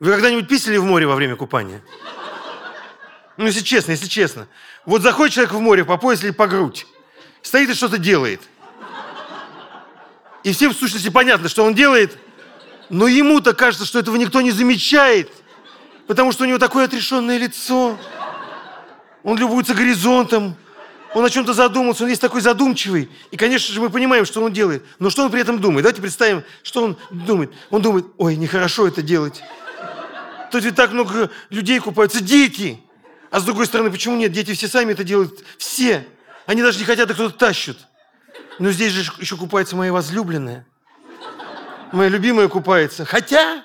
Вы когда-нибудь писали в море во время купания? Ну, если честно, если честно. Вот заходит человек в море по пояс или по грудь, стоит и что-то делает. И всем в сущности понятно, что он делает, но ему-то кажется, что этого никто не замечает, потому что у него такое отрешенное лицо. Он любуется горизонтом, он о чем-то задумался, он весь такой задумчивый. И, конечно же, мы понимаем, что он делает. Но что он при этом думает? Давайте представим, что он думает. Он думает, ой, нехорошо это делать. Тут ведь так много людей купаются, дети. А с другой стороны, почему нет? Дети все сами это делают. Все. Они даже не хотят, а кто-то тащит. Но здесь же еще купается моя возлюбленная. Моя любимая купается. Хотя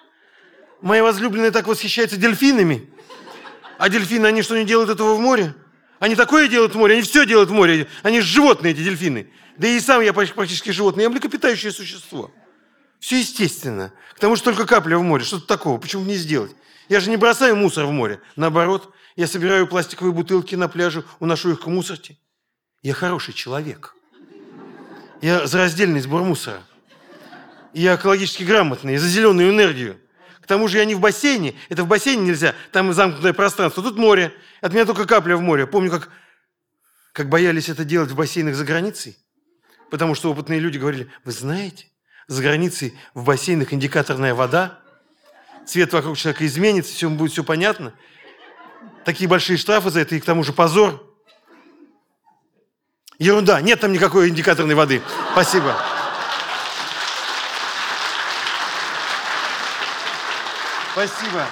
моя возлюбленная так восхищается дельфинами. А дельфины, они что, не делают этого в море? Они такое делают в море, они все делают в море. Они животные, эти дельфины. Да и сам я практически животное. Я млекопитающее существо. Все естественно. К тому же только капля в море. Что-то такого. Почему не сделать? Я же не бросаю мусор в море. Наоборот, я собираю пластиковые бутылки на пляже, уношу их к мусорке. Я хороший человек. Я за раздельный сбор мусора. Я экологически грамотный, я за зеленую энергию. Тому же я не в бассейне. Это в бассейне нельзя. Там замкнутое пространство. Тут море. От меня только капля в море. Помню, как, как боялись это делать в бассейнах за границей. Потому что опытные люди говорили, вы знаете, за границей в бассейнах индикаторная вода, цвет вокруг человека изменится, все будет все понятно. Такие большие штрафы за это, и к тому же позор. Ерунда, нет там никакой индикаторной воды. Спасибо. Спасибо.